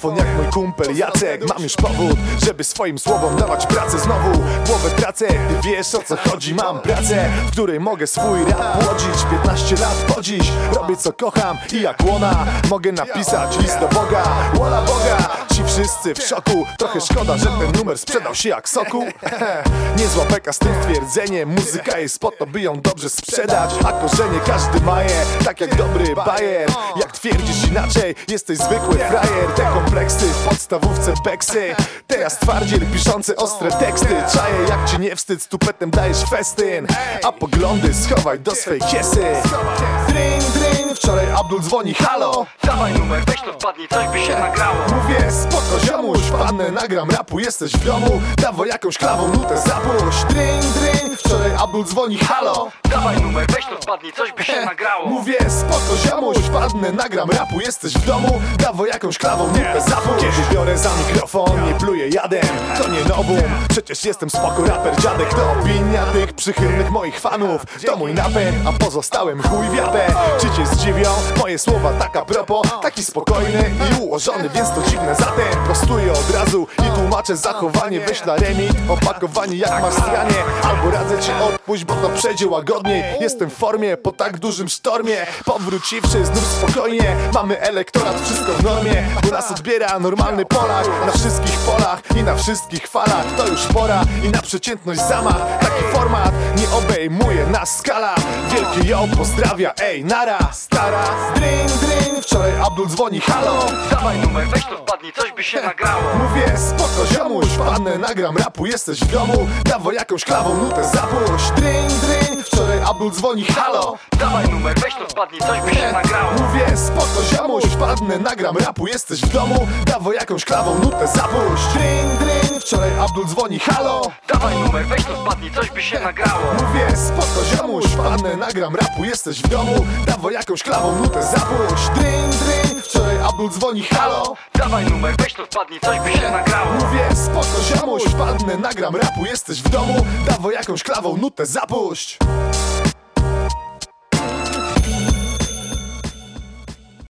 mikrofon jak mój kumpel Jacek. Mam już powód, żeby swoim słowom dawać pracę. Znowu Głowę tracę, ty wiesz o co chodzi? Mam pracę, w której mogę swój rap płodzić 15 lat po dziś, robię co kocham i jak łona. Mogę napisać list do Boga, łola Boga. Ci wszyscy w szoku, trochę szkoda, że ten numer sprzedał się jak soku. Niezła beka z tym twierdzeniem Muzyka jest po to, by ją dobrze sprzedać. A korzenie każdy ma je, tak jak dobry bajer. Jak twierdzisz inaczej, jesteś zwykły frajer kompleksy w podstawówce beksy. Teraz twardziel piszący ostre teksty. Czaję jak ci nie wstyd, z tupetem dajesz festyn. A poglądy schowaj do swej kiesy. Drin, drin, wczoraj Abdul dzwoni, halo. Dawaj numer, weź to wpadnij, coś by się nagrało. Mówię, spoko ziomuś, wpadnę, nagram rapu, jesteś w domu. Dawaj jakąś klawą nutę zapuść. Drin, drin, wczoraj Abdul dzwoni, halo. Dawaj numer, weź to wpadnij, coś by się nagrało. Mówię, spoko ziomuś, wpadnę, nagram rapu, jesteś w domu. Dawaj jakąś klawą nutę zapuść Kiedy biorę za mikrofon, nie pluję jadem. To nie nowum, przecież jestem spoko raper dziadek. To opinia tych przychylnych moich fanów. To mój napęd, a pozostałem chuj w Czy cię zdziwią moje słowa? Tak a propos Taki spokojny i ułożony, więc to dziwne. Zatem prostuję od razu i tłumaczę zachowanie. Weź na remit, opakowanie jak masz stranie Albo radzę ci odpuść, bo to przejdzie łagodniej Jestem w formie po tak dużym sztormie. Powróciwszy znów spokojnie. Mamy elektorat, wszystko w normie. Bo nas normalny Polak Na wszystkich polach i na wszystkich falach. To już pora i na przeciętność zamach format nie obejmuje nas skala. Wielki ją pozdrawia, ej nara. Stara, drin drin Wczoraj Abdul dzwoni, halo. Dawaj numer, weź to wpadnij, coś by się nagrało. Mówię, spoko ziomuś, wpadnę, nagram rapu, jesteś w domu. Dawaj jakąś klawą nutę zapuść. Drin, drin, wczoraj Abdul dzwoni, halo. Dawaj numer, weź to wpadnij, coś by się nagrało. Mówię, spoko ziomuś, wpadnę, nagram rapu, jesteś w domu. Dawaj jakąś klawą nutę zapuść. Drin, drin, wczoraj Abdul dzwoni, halo? Dawaj numer, weź to wpadnij, coś by się nagrało. Mówię, spoko ziomuś, wpadnę, nagram rapu, jesteś w domu. Dawaj jakąś klawą nutę zapuść. Drin, drin, wczoraj Abdul dzwoni, halo? Dawaj numer, weź to wpadnij, coś by się nagrało. Mówię, spoko ziomuś, wpadnę, nagram rapu, jesteś w domu. Dawaj jakąś klawą nutę zapuść